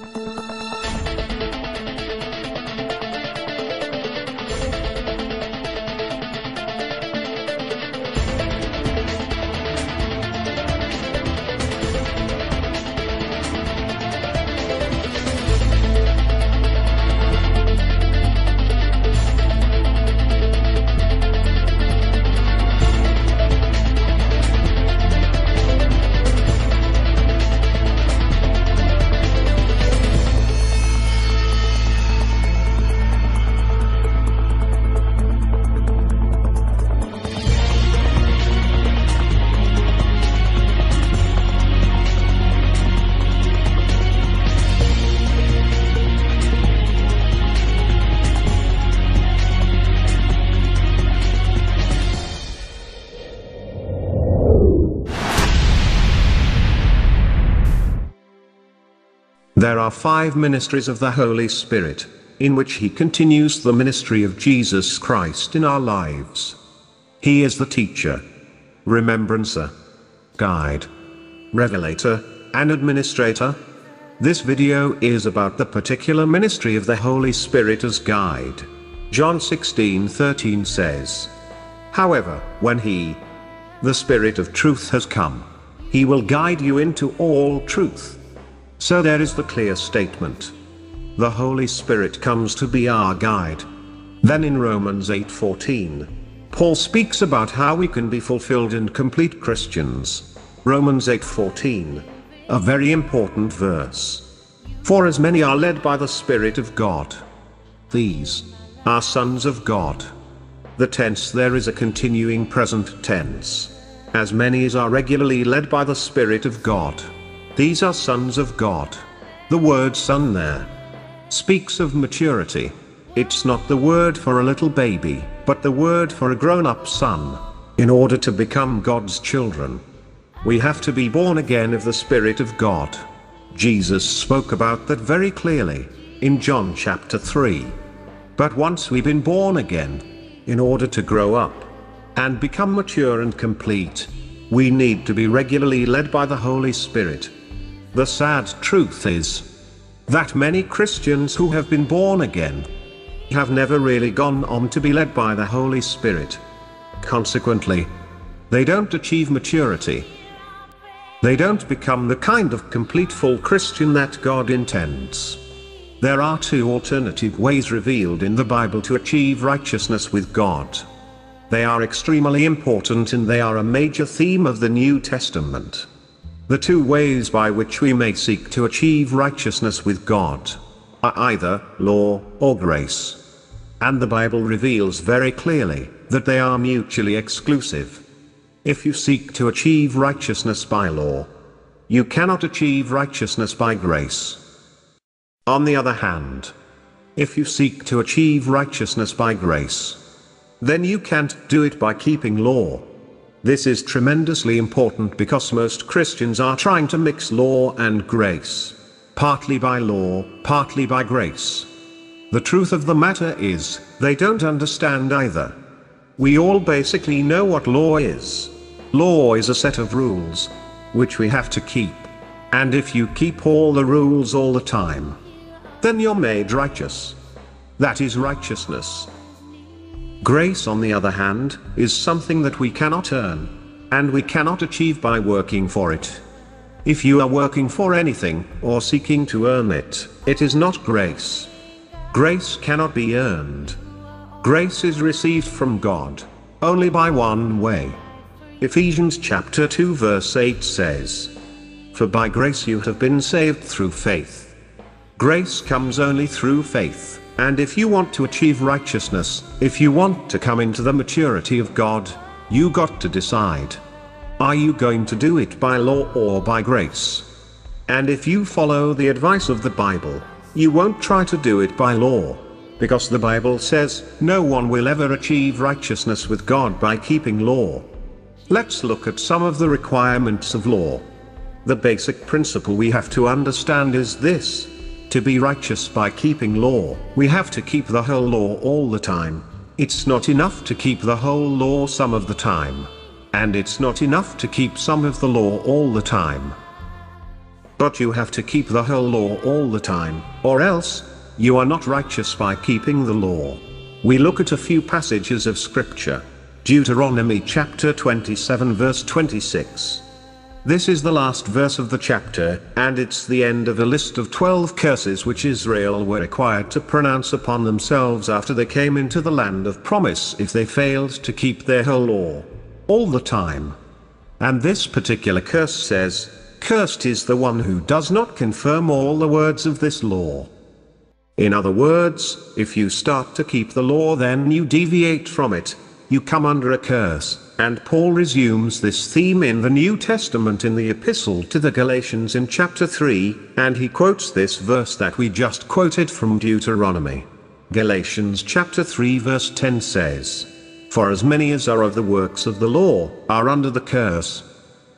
There are five ministries of the Holy Spirit, in which He continues the ministry of Jesus Christ in our lives. He is the teacher, remembrancer, guide, revelator, and administrator. This video is about the particular ministry of the Holy Spirit as guide. John 16:13 says, However, when He, the Spirit of truth has come, He will guide you into all truth. So there is the clear statement. The Holy Spirit comes to be our guide. Then in Romans 8:14, Paul speaks about how we can be fulfilled and complete Christians. Romans 8:14, a very important verse. For as many are led by the Spirit of God, these are sons of God. The tense there is a continuing present tense. As many as are regularly led by the Spirit of God. These are sons of God. The word son there speaks of maturity. It's not the word for a little baby, but the word for a grown-up son. In order to become God's children, we have to be born again of the Spirit of God. Jesus spoke about that very clearly, in John chapter 3. But once we've been born again, in order to grow up, and become mature and complete, we need to be regularly led by the Holy Spirit. The sad truth is that many Christians who have been born again have never really gone on to be led by the Holy Spirit. Consequently, they don't achieve maturity. They don't become the kind of complete full Christian that God intends. There are two alternative ways revealed in the Bible to achieve righteousness with God. They are extremely important and they are a major theme of the New Testament. The two ways by which we may seek to achieve righteousness with God are either law or grace. And the Bible reveals very clearly that they are mutually exclusive. If you seek to achieve righteousness by law, you cannot achieve righteousness by grace. On the other hand, if you seek to achieve righteousness by grace, then you can't do it by keeping law. This is tremendously important because most Christians are trying to mix law and grace. Partly by law, partly by grace. The truth of the matter is, they don't understand either. We all basically know what law is. Law is a set of rules, which we have to keep. And if you keep all the rules all the time, then you're made righteous. That is righteousness. Grace on the other hand, is something that we cannot earn. And we cannot achieve by working for it. If you are working for anything, or seeking to earn it, it is not grace. Grace cannot be earned. Grace is received from God, only by one way. Ephesians chapter 2 verse 8 says, For by grace you have been saved through faith. Grace comes only through faith. And if you want to achieve righteousness, if you want to come into the maturity of God, you got to decide. Are you going to do it by law or by grace? And if you follow the advice of the Bible, you won't try to do it by law. Because the Bible says, no one will ever achieve righteousness with God by keeping law. Let's look at some of the requirements of law. The basic principle we have to understand is this. To be righteous by keeping law, we have to keep the whole law all the time. It's not enough to keep the whole law some of the time. And it's not enough to keep some of the law all the time. But you have to keep the whole law all the time, or else, you are not righteous by keeping the law. We look at a few passages of scripture. Deuteronomy chapter 27 verse 26. This is the last verse of the chapter, and it's the end of a list of 12 curses which Israel were required to pronounce upon themselves after they came into the land of promise if they failed to keep their whole law. All the time. And this particular curse says, Cursed is the one who does not confirm all the words of this law. In other words, if you start to keep the law then you deviate from it, you come under a curse, and Paul resumes this theme in the New Testament in the Epistle to the Galatians in chapter 3, and he quotes this verse that we just quoted from Deuteronomy. Galatians chapter 3 verse 10 says, For as many as are of the works of the law, are under the curse.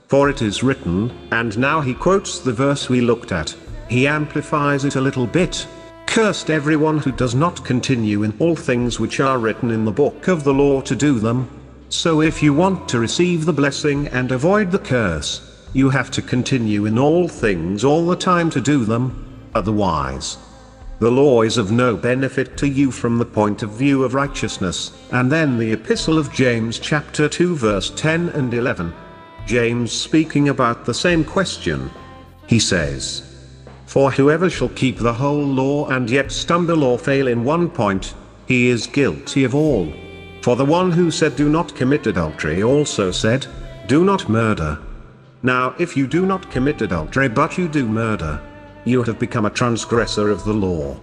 For it is written, and now he quotes the verse we looked at, he amplifies it a little bit, Cursed everyone who does not continue in all things which are written in the book of the law to do them. So if you want to receive the blessing and avoid the curse, you have to continue in all things all the time to do them, otherwise. The law is of no benefit to you from the point of view of righteousness, and then the Epistle of James chapter 2 verse 10 and 11. James speaking about the same question. He says, for whoever shall keep the whole law and yet stumble or fail in one point, he is guilty of all. For the one who said do not commit adultery also said, do not murder. Now if you do not commit adultery but you do murder, you have become a transgressor of the law.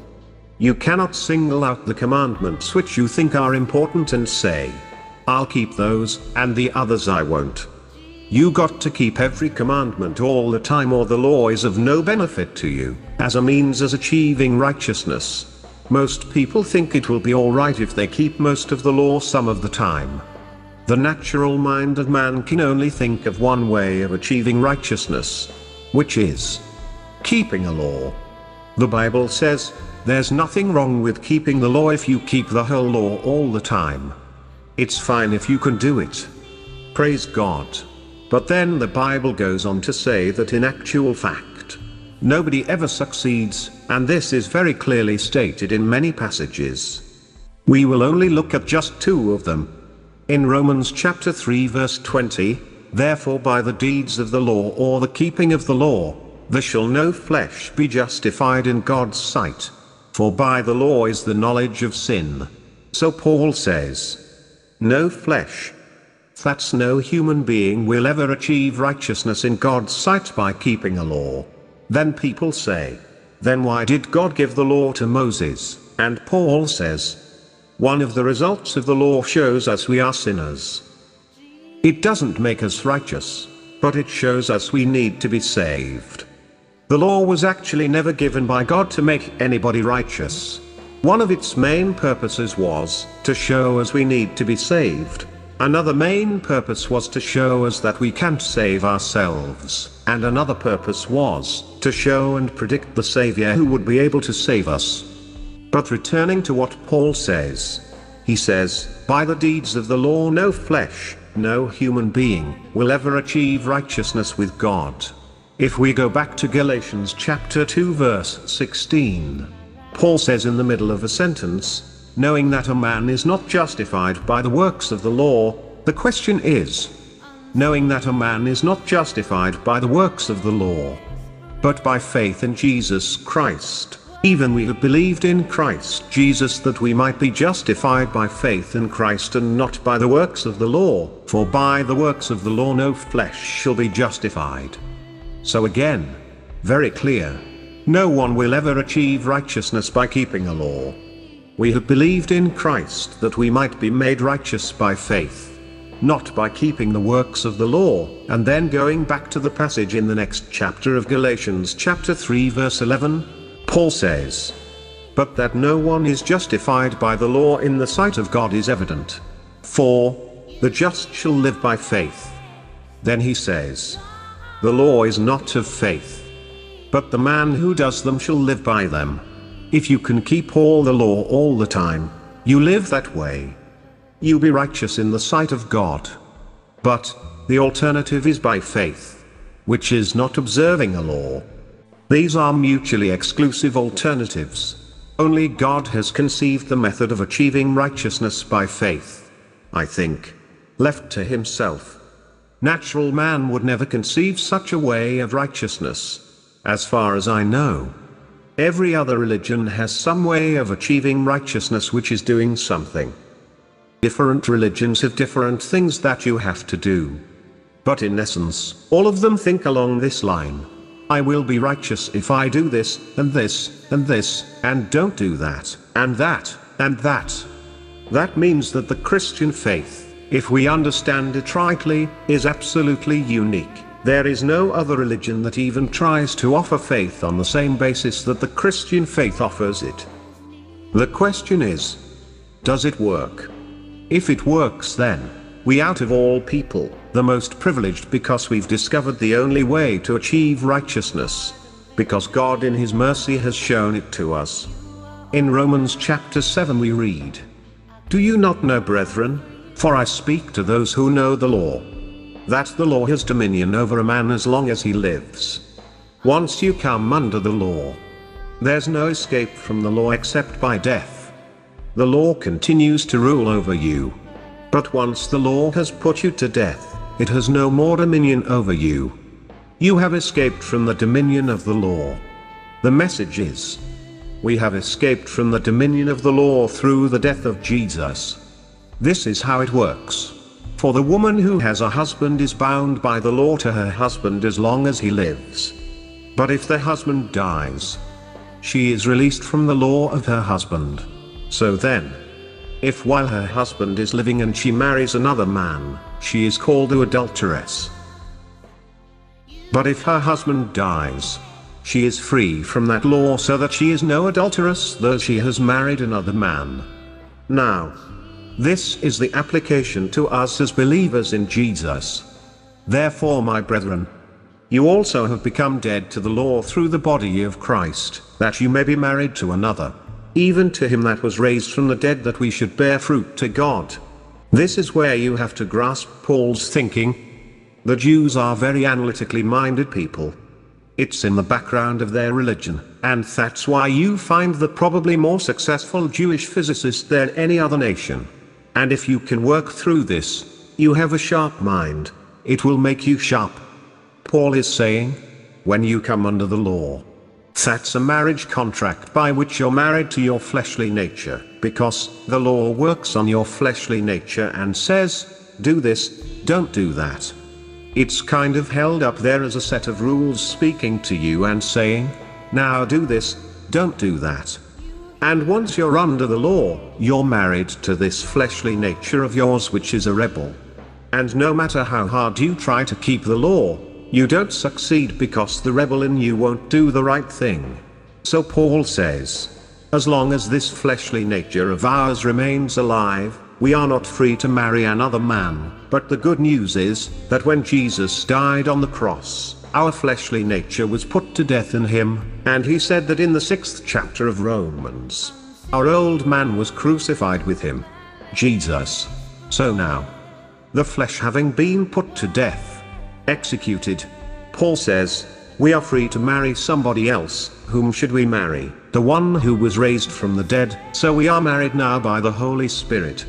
You cannot single out the commandments which you think are important and say, I'll keep those, and the others I won't. You got to keep every commandment all the time or the law is of no benefit to you, as a means as achieving righteousness. Most people think it will be alright if they keep most of the law some of the time. The natural mind of man can only think of one way of achieving righteousness, which is keeping a law. The Bible says, there's nothing wrong with keeping the law if you keep the whole law all the time. It's fine if you can do it. Praise God. But then the Bible goes on to say that in actual fact, nobody ever succeeds, and this is very clearly stated in many passages. We will only look at just two of them. In Romans chapter 3 verse 20, Therefore by the deeds of the law or the keeping of the law, there shall no flesh be justified in God's sight. For by the law is the knowledge of sin. So Paul says, No flesh that's no human being will ever achieve righteousness in God's sight by keeping a law. Then people say, then why did God give the law to Moses? And Paul says, one of the results of the law shows us we are sinners. It doesn't make us righteous, but it shows us we need to be saved. The law was actually never given by God to make anybody righteous. One of its main purposes was to show us we need to be saved. Another main purpose was to show us that we can't save ourselves, and another purpose was to show and predict the Savior who would be able to save us. But returning to what Paul says, he says, By the deeds of the law no flesh, no human being, will ever achieve righteousness with God. If we go back to Galatians chapter 2 verse 16, Paul says in the middle of a sentence, knowing that a man is not justified by the works of the law, the question is, knowing that a man is not justified by the works of the law, but by faith in Jesus Christ, even we have believed in Christ Jesus that we might be justified by faith in Christ and not by the works of the law, for by the works of the law no flesh shall be justified. So again, very clear. No one will ever achieve righteousness by keeping a law. We have believed in Christ that we might be made righteous by faith, not by keeping the works of the law, and then going back to the passage in the next chapter of Galatians chapter 3 verse 11, Paul says, But that no one is justified by the law in the sight of God is evident. For, the just shall live by faith. Then he says, The law is not of faith. But the man who does them shall live by them. If you can keep all the law all the time, you live that way. You be righteous in the sight of God. But, the alternative is by faith, which is not observing a law. These are mutually exclusive alternatives. Only God has conceived the method of achieving righteousness by faith. I think. Left to himself. Natural man would never conceive such a way of righteousness. As far as I know. Every other religion has some way of achieving righteousness which is doing something. Different religions have different things that you have to do. But in essence, all of them think along this line. I will be righteous if I do this, and this, and this, and don't do that, and that, and that. That means that the Christian faith, if we understand it rightly, is absolutely unique. There is no other religion that even tries to offer faith on the same basis that the Christian faith offers it. The question is, does it work? If it works then, we out of all people, the most privileged because we've discovered the only way to achieve righteousness. Because God in His mercy has shown it to us. In Romans chapter 7 we read, Do you not know brethren, for I speak to those who know the law, that the law has dominion over a man as long as he lives. Once you come under the law, there's no escape from the law except by death. The law continues to rule over you. But once the law has put you to death, it has no more dominion over you. You have escaped from the dominion of the law. The message is, we have escaped from the dominion of the law through the death of Jesus. This is how it works. For the woman who has a husband is bound by the law to her husband as long as he lives. But if the husband dies, she is released from the law of her husband. So then, if while her husband is living and she marries another man, she is called an adulteress. But if her husband dies, she is free from that law so that she is no adulteress though she has married another man. Now, this is the application to us as believers in Jesus. Therefore my brethren, you also have become dead to the law through the body of Christ, that you may be married to another even to him that was raised from the dead that we should bear fruit to God. This is where you have to grasp Paul's thinking. The Jews are very analytically minded people. It's in the background of their religion, and that's why you find the probably more successful Jewish physicist than any other nation. And if you can work through this, you have a sharp mind, it will make you sharp. Paul is saying, when you come under the law, that's a marriage contract by which you're married to your fleshly nature, because the law works on your fleshly nature and says, do this, don't do that. It's kind of held up there as a set of rules speaking to you and saying, now do this, don't do that. And once you're under the law, you're married to this fleshly nature of yours which is a rebel. And no matter how hard you try to keep the law, you don't succeed because the rebel in you won't do the right thing. So Paul says, as long as this fleshly nature of ours remains alive, we are not free to marry another man, but the good news is, that when Jesus died on the cross, our fleshly nature was put to death in him, and he said that in the sixth chapter of Romans, our old man was crucified with him. Jesus. So now, the flesh having been put to death, executed. Paul says, we are free to marry somebody else, whom should we marry? The one who was raised from the dead, so we are married now by the Holy Spirit.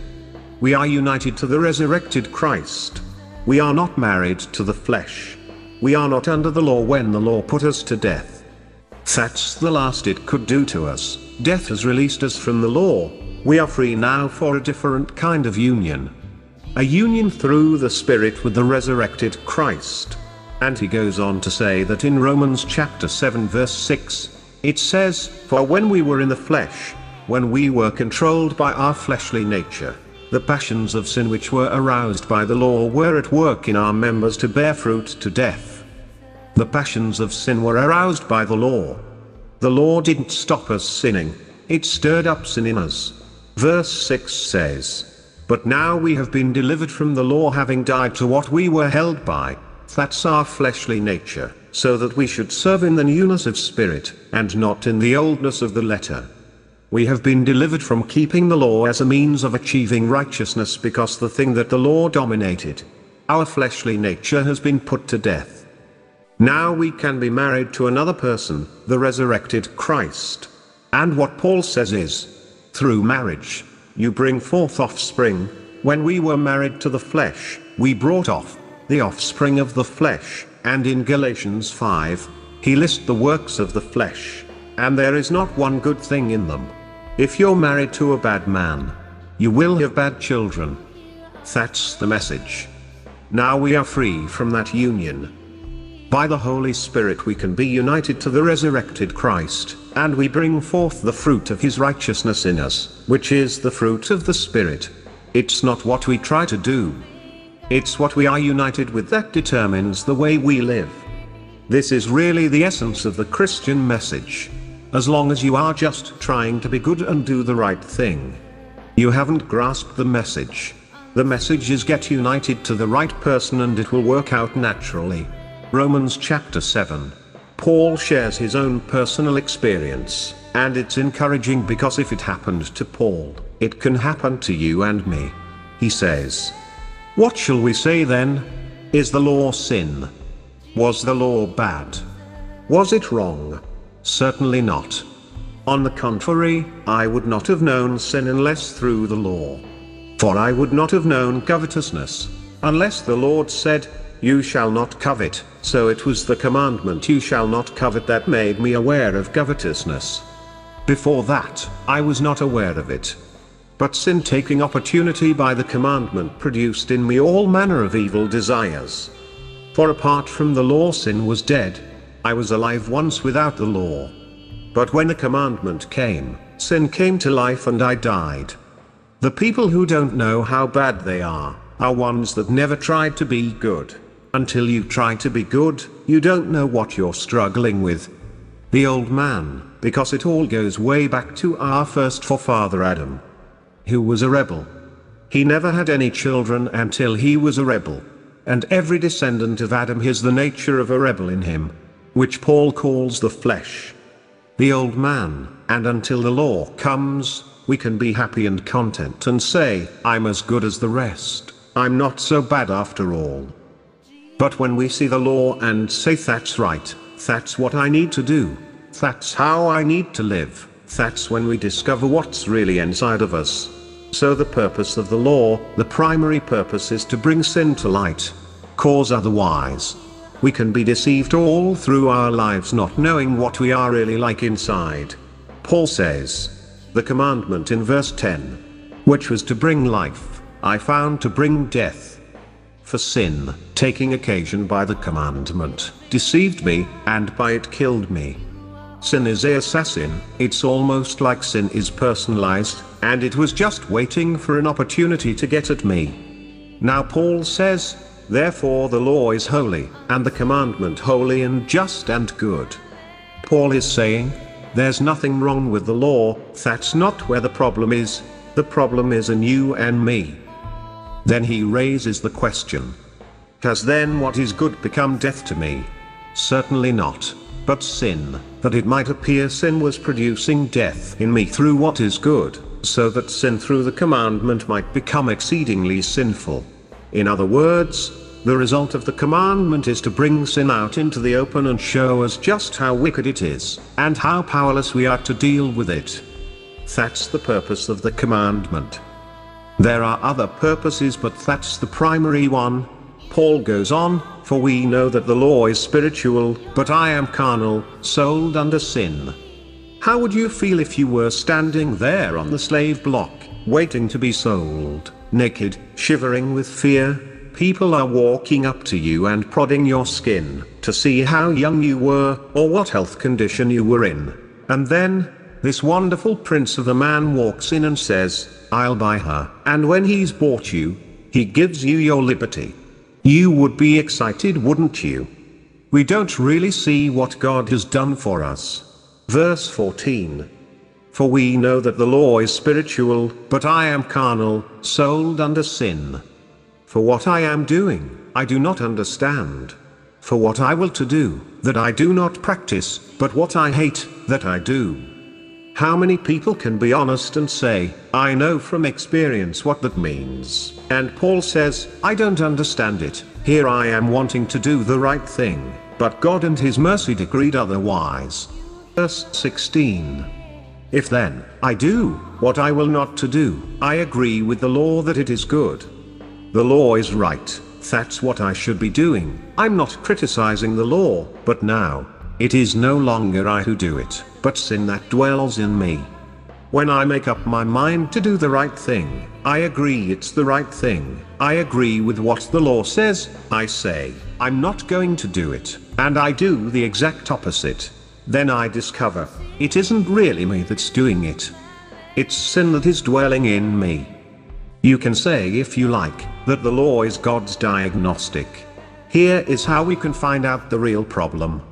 We are united to the resurrected Christ. We are not married to the flesh. We are not under the law when the law put us to death. That's the last it could do to us. Death has released us from the law. We are free now for a different kind of union a union through the Spirit with the resurrected Christ. And he goes on to say that in Romans chapter 7 verse 6, it says, For when we were in the flesh, when we were controlled by our fleshly nature, the passions of sin which were aroused by the law were at work in our members to bear fruit to death. The passions of sin were aroused by the law. The law didn't stop us sinning, it stirred up sin in us. Verse 6 says, but now we have been delivered from the law having died to what we were held by, that's our fleshly nature, so that we should serve in the newness of spirit, and not in the oldness of the letter. We have been delivered from keeping the law as a means of achieving righteousness because the thing that the law dominated, our fleshly nature has been put to death. Now we can be married to another person, the resurrected Christ. And what Paul says is, through marriage, you bring forth offspring. When we were married to the flesh, we brought off the offspring of the flesh, and in Galatians 5, he lists the works of the flesh, and there is not one good thing in them. If you're married to a bad man, you will have bad children. That's the message. Now we are free from that union. By the Holy Spirit we can be united to the resurrected Christ, and we bring forth the fruit of his righteousness in us, which is the fruit of the Spirit. It's not what we try to do. It's what we are united with that determines the way we live. This is really the essence of the Christian message. As long as you are just trying to be good and do the right thing, you haven't grasped the message. The message is get united to the right person and it will work out naturally. Romans chapter 7. Paul shares his own personal experience, and it's encouraging because if it happened to Paul, it can happen to you and me. He says, What shall we say then? Is the law sin? Was the law bad? Was it wrong? Certainly not. On the contrary, I would not have known sin unless through the law. For I would not have known covetousness, unless the Lord said, You shall not covet, so it was the commandment you shall not covet that made me aware of covetousness. Before that, I was not aware of it. But sin taking opportunity by the commandment produced in me all manner of evil desires. For apart from the law sin was dead. I was alive once without the law. But when the commandment came, sin came to life and I died. The people who don't know how bad they are, are ones that never tried to be good. Until you try to be good, you don't know what you're struggling with. The old man, because it all goes way back to our first forefather Adam, who was a rebel. He never had any children until he was a rebel and every descendant of Adam has the nature of a rebel in him, which Paul calls the flesh. The old man, and until the law comes, we can be happy and content and say, I'm as good as the rest, I'm not so bad after all. But when we see the law and say that's right, that's what I need to do, that's how I need to live, that's when we discover what's really inside of us. So the purpose of the law, the primary purpose is to bring sin to light. Cause otherwise. We can be deceived all through our lives not knowing what we are really like inside. Paul says, the commandment in verse 10, which was to bring life, I found to bring death. For sin, taking occasion by the commandment, deceived me, and by it killed me. Sin is a assassin, it's almost like sin is personalized, and it was just waiting for an opportunity to get at me. Now Paul says, Therefore the law is holy, and the commandment holy and just and good. Paul is saying, there's nothing wrong with the law, that's not where the problem is, the problem is in you and me. Then he raises the question. Has then what is good become death to me? Certainly not, but sin, that it might appear sin was producing death in me through what is good so that sin through the commandment might become exceedingly sinful. In other words, the result of the commandment is to bring sin out into the open and show us just how wicked it is, and how powerless we are to deal with it. That's the purpose of the commandment. There are other purposes but that's the primary one. Paul goes on, for we know that the law is spiritual, but I am carnal, sold under sin. How would you feel if you were standing there on the slave block, waiting to be sold, naked, shivering with fear? People are walking up to you and prodding your skin, to see how young you were, or what health condition you were in. And then, this wonderful prince of a man walks in and says, I'll buy her. And when he's bought you, he gives you your liberty. You would be excited wouldn't you? We don't really see what God has done for us. Verse 14. For we know that the law is spiritual, but I am carnal, sold under sin. For what I am doing, I do not understand. For what I will to do, that I do not practice, but what I hate, that I do. How many people can be honest and say, I know from experience what that means? And Paul says, I don't understand it, here I am wanting to do the right thing, but God and his mercy decreed otherwise. Verse 16. If then, I do, what I will not to do, I agree with the law that it is good. The law is right, that's what I should be doing, I'm not criticizing the law, but now, it is no longer I who do it, but sin that dwells in me. When I make up my mind to do the right thing, I agree it's the right thing, I agree with what the law says, I say, I'm not going to do it, and I do the exact opposite. Then I discover, it isn't really me that's doing it. It's sin that is dwelling in me. You can say if you like, that the law is God's diagnostic. Here is how we can find out the real problem.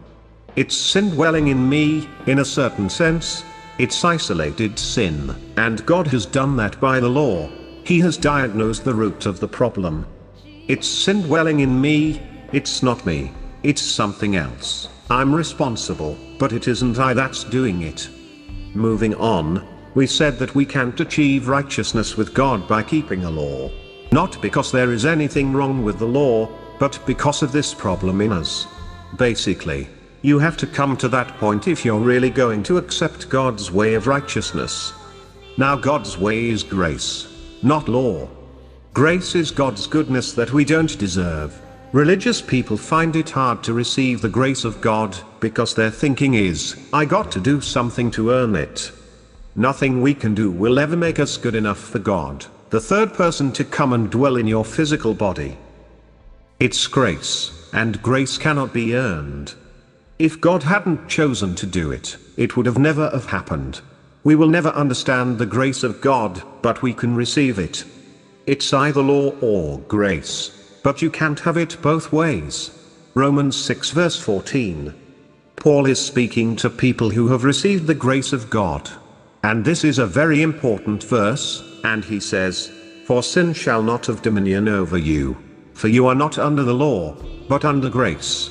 It's sin dwelling in me, in a certain sense, it's isolated sin, and God has done that by the law. He has diagnosed the root of the problem. It's sin dwelling in me, it's not me, it's something else. I'm responsible, but it isn't I that's doing it. Moving on, we said that we can't achieve righteousness with God by keeping a law. Not because there is anything wrong with the law, but because of this problem in us. Basically, you have to come to that point if you're really going to accept God's way of righteousness. Now God's way is grace, not law. Grace is God's goodness that we don't deserve. Religious people find it hard to receive the grace of God, because their thinking is, I got to do something to earn it. Nothing we can do will ever make us good enough for God, the third person to come and dwell in your physical body. It's grace, and grace cannot be earned. If God hadn't chosen to do it, it would have never have happened. We will never understand the grace of God, but we can receive it. It's either law or grace, but you can't have it both ways. Romans 6 verse 14. Paul is speaking to people who have received the grace of God. And this is a very important verse, and he says, For sin shall not have dominion over you. For you are not under the law, but under grace.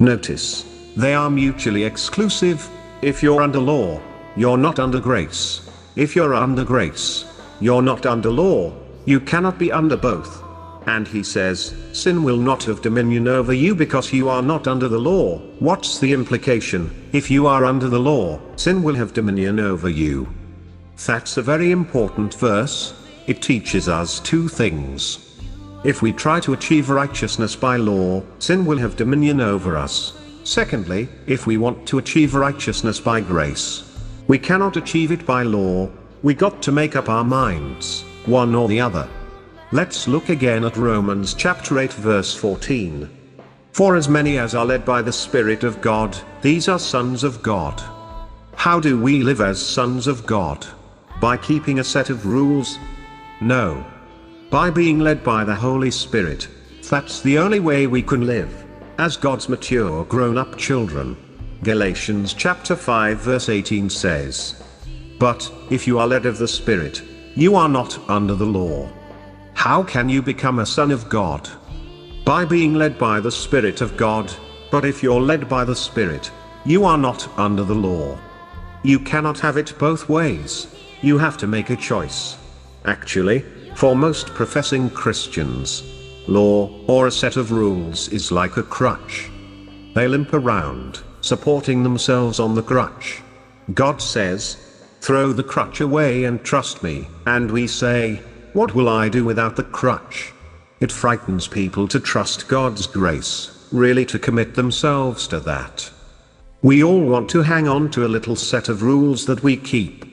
Notice, they are mutually exclusive. If you're under law, you're not under grace. If you're under grace, you're not under law. You cannot be under both. And he says, Sin will not have dominion over you because you are not under the law. What's the implication? If you are under the law, sin will have dominion over you. That's a very important verse. It teaches us two things. If we try to achieve righteousness by law, sin will have dominion over us. Secondly, if we want to achieve righteousness by grace, we cannot achieve it by law, we got to make up our minds, one or the other. Let's look again at Romans chapter 8 verse 14. For as many as are led by the Spirit of God, these are sons of God. How do we live as sons of God? By keeping a set of rules? No. By being led by the Holy Spirit. That's the only way we can live as God's mature grown-up children. Galatians chapter 5 verse 18 says, But, if you are led of the Spirit, you are not under the law. How can you become a son of God? By being led by the Spirit of God, but if you're led by the Spirit, you are not under the law. You cannot have it both ways. You have to make a choice. Actually, for most professing Christians, law, or a set of rules is like a crutch. They limp around, supporting themselves on the crutch. God says, throw the crutch away and trust me, and we say, what will I do without the crutch? It frightens people to trust God's grace, really to commit themselves to that. We all want to hang on to a little set of rules that we keep.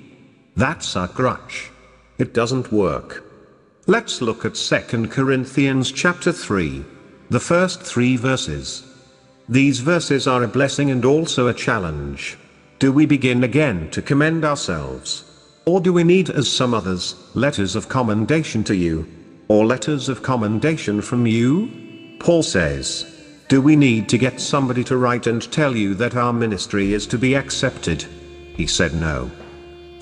That's our crutch. It doesn't work. Let's look at 2 Corinthians chapter 3. The first three verses. These verses are a blessing and also a challenge. Do we begin again to commend ourselves? Or do we need, as some others, letters of commendation to you? Or letters of commendation from you? Paul says, Do we need to get somebody to write and tell you that our ministry is to be accepted? He said no.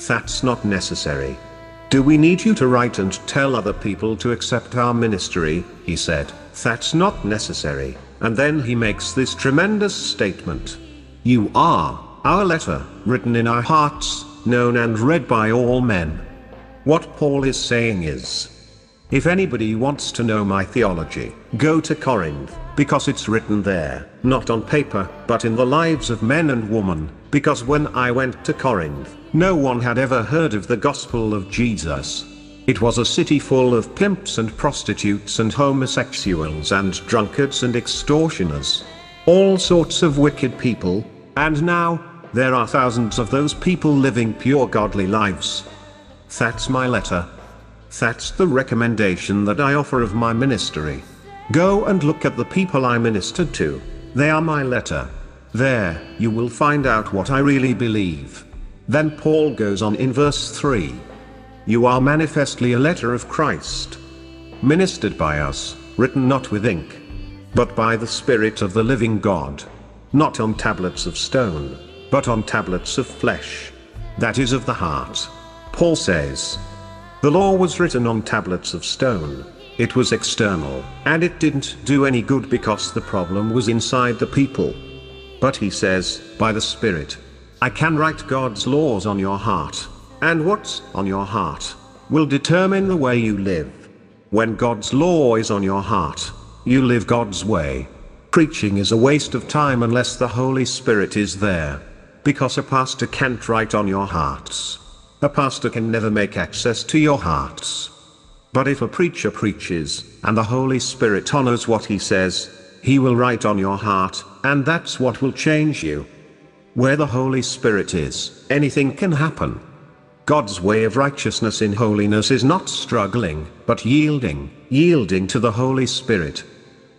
That's not necessary. Do we need you to write and tell other people to accept our ministry? He said, That's not necessary. And then he makes this tremendous statement. You are, our letter, written in our hearts, known and read by all men. What Paul is saying is, if anybody wants to know my theology, go to Corinth. because it's written there, not on paper, but in the lives of men and women, because when I went to Corinth, no one had ever heard of the gospel of Jesus. It was a city full of pimps and prostitutes and homosexuals and drunkards and extortioners. All sorts of wicked people, and now, there are thousands of those people living pure godly lives. That's my letter. That's the recommendation that I offer of my ministry. Go and look at the people I ministered to. They are my letter. There, you will find out what I really believe. Then Paul goes on in verse 3. You are manifestly a letter of Christ. Ministered by us, written not with ink, but by the Spirit of the living God. Not on tablets of stone, but on tablets of flesh. That is of the heart. Paul says, The law was written on tablets of stone. It was external, and it didn't do any good because the problem was inside the people. But he says, by the Spirit, I can write God's laws on your heart, and what's on your heart will determine the way you live. When God's law is on your heart, you live God's way. Preaching is a waste of time unless the Holy Spirit is there. Because a pastor can't write on your hearts. A pastor can never make access to your hearts. But if a preacher preaches, and the Holy Spirit honors what he says, he will write on your heart, and that's what will change you. Where the Holy Spirit is, anything can happen. God's way of righteousness in holiness is not struggling, but yielding, yielding to the Holy Spirit.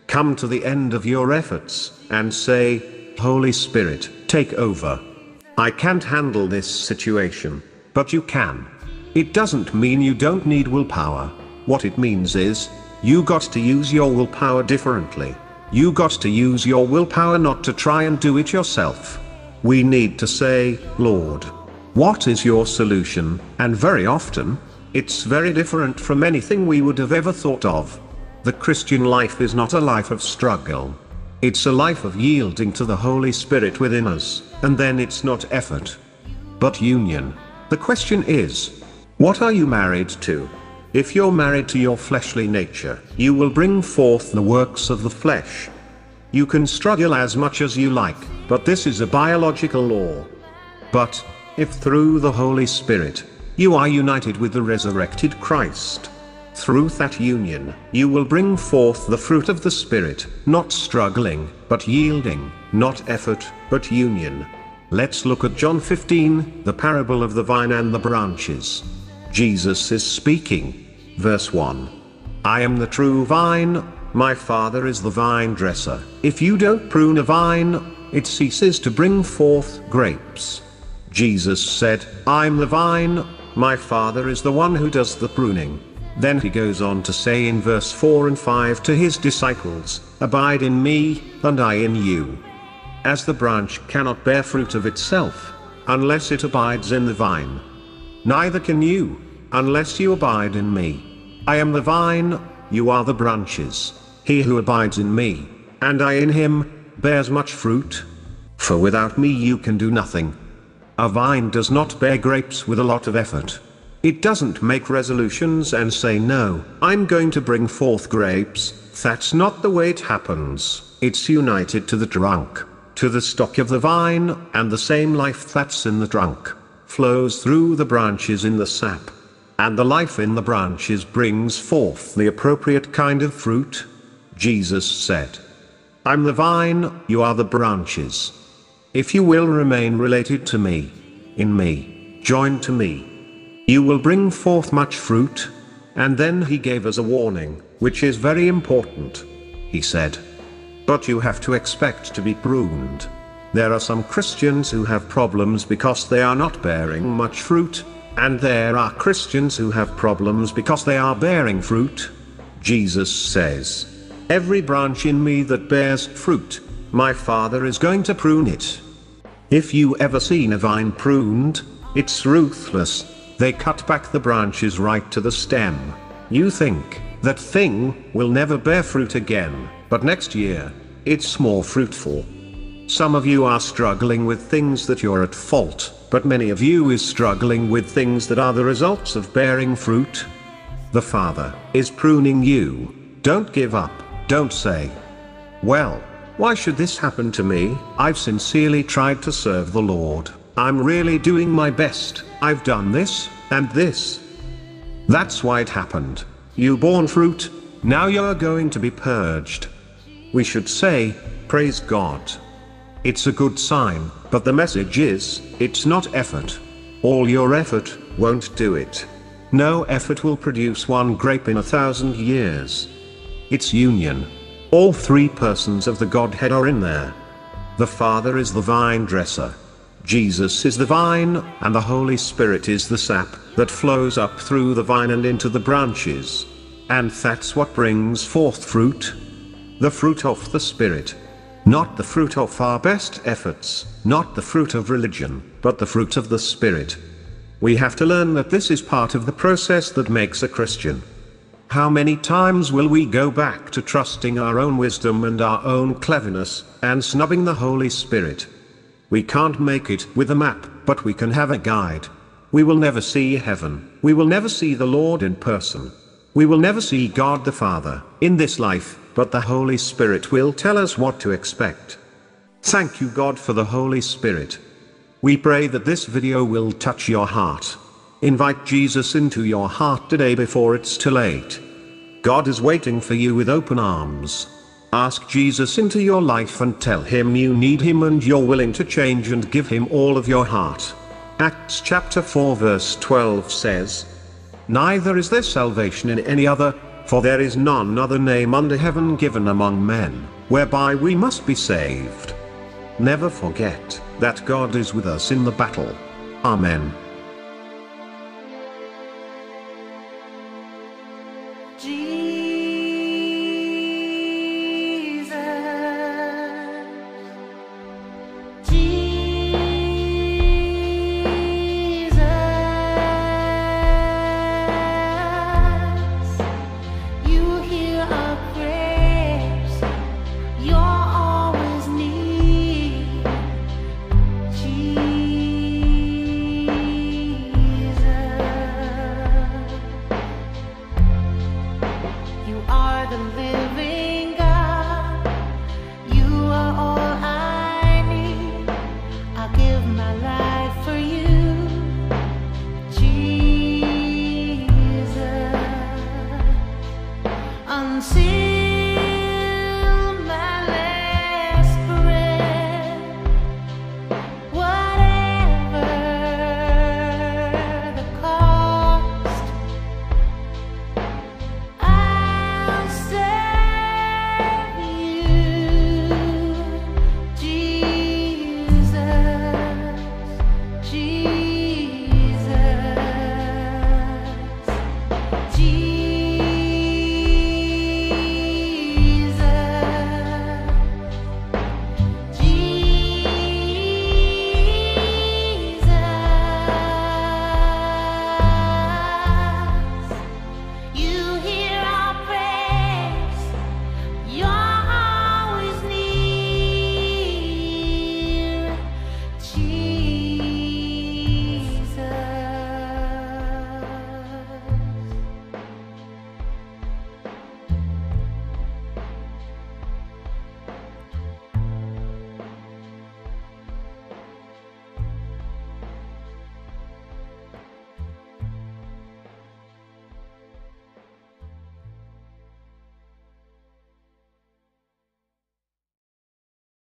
Come to the end of your efforts, and say, Holy Spirit, take over. I can't handle this situation, but you can. It doesn't mean you don't need willpower. What it means is, you got to use your willpower differently. You got to use your willpower not to try and do it yourself. We need to say, Lord, what is your solution? And very often, it's very different from anything we would have ever thought of. The Christian life is not a life of struggle. It's a life of yielding to the Holy Spirit within us, and then it's not effort, but union. The question is, what are you married to? If you're married to your fleshly nature, you will bring forth the works of the flesh. You can struggle as much as you like, but this is a biological law. But, if through the Holy Spirit, you are united with the resurrected Christ, through that union, you will bring forth the fruit of the Spirit, not struggling, but yielding, not effort, but union. Let's look at John 15, the parable of the vine and the branches. Jesus is speaking. Verse 1. I am the true vine, my Father is the vine dresser. If you don't prune a vine, it ceases to bring forth grapes. Jesus said, I'm the vine, my Father is the one who does the pruning. Then he goes on to say in verse 4 and 5 to his disciples, Abide in me, and I in you. As the branch cannot bear fruit of itself, unless it abides in the vine, Neither can you, unless you abide in me. I am the vine, you are the branches. He who abides in me, and I in him, bears much fruit. For without me you can do nothing. A vine does not bear grapes with a lot of effort. It doesn't make resolutions and say no, I'm going to bring forth grapes, that's not the way it happens. It's united to the trunk, to the stock of the vine, and the same life that's in the trunk flows through the branches in the sap. And the life in the branches brings forth the appropriate kind of fruit. Jesus said, I'm the vine, you are the branches. If you will remain related to me, in me, joined to me, you will bring forth much fruit. And then he gave us a warning, which is very important. He said, But you have to expect to be pruned. There are some Christians who have problems because they are not bearing much fruit, and there are Christians who have problems because they are bearing fruit. Jesus says, Every branch in me that bears fruit, my Father is going to prune it. If you ever seen a vine pruned, it's ruthless. They cut back the branches right to the stem. You think, that thing will never bear fruit again, but next year, it's more fruitful. Some of you are struggling with things that you're at fault, but many of you is struggling with things that are the results of bearing fruit. The Father is pruning you. Don't give up, don't say, Well, why should this happen to me? I've sincerely tried to serve the Lord. I'm really doing my best. I've done this, and this. That's why it happened. You born fruit, now you're going to be purged. We should say, Praise God. It's a good sign, but the message is, it's not effort. All your effort won't do it. No effort will produce one grape in a thousand years. It's union. All three persons of the Godhead are in there. The Father is the vine dresser. Jesus is the vine, and the Holy Spirit is the sap that flows up through the vine and into the branches. And that's what brings forth fruit. The fruit of the Spirit. Not the fruit of our best efforts, not the fruit of religion, but the fruit of the Spirit. We have to learn that this is part of the process that makes a Christian. How many times will we go back to trusting our own wisdom and our own cleverness, and snubbing the Holy Spirit? We can't make it with a map, but we can have a guide. We will never see heaven, we will never see the Lord in person. We will never see God the Father, in this life, but the Holy Spirit will tell us what to expect. Thank you God for the Holy Spirit. We pray that this video will touch your heart. Invite Jesus into your heart today before it's too late. God is waiting for you with open arms. Ask Jesus into your life and tell him you need him and you're willing to change and give him all of your heart. Acts chapter 4 verse 12 says, Neither is there salvation in any other, for there is none other name under heaven given among men, whereby we must be saved. Never forget that God is with us in the battle. Amen. Jesus.